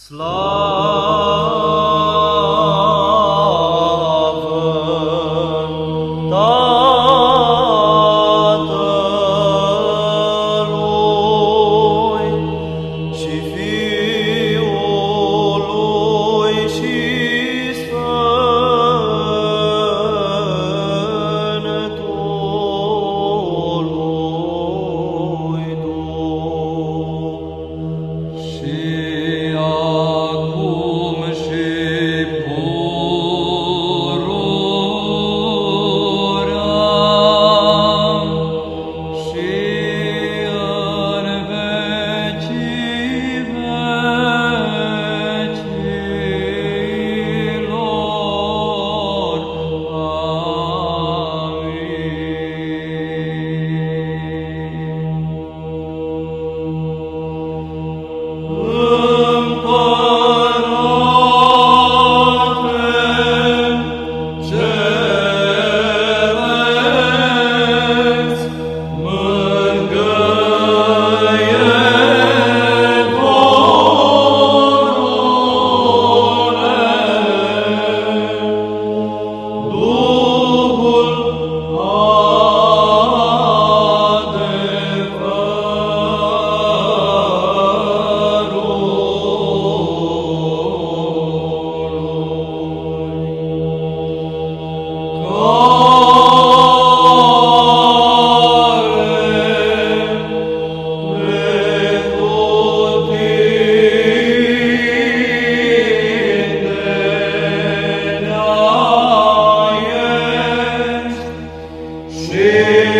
Slaughter. Jesus.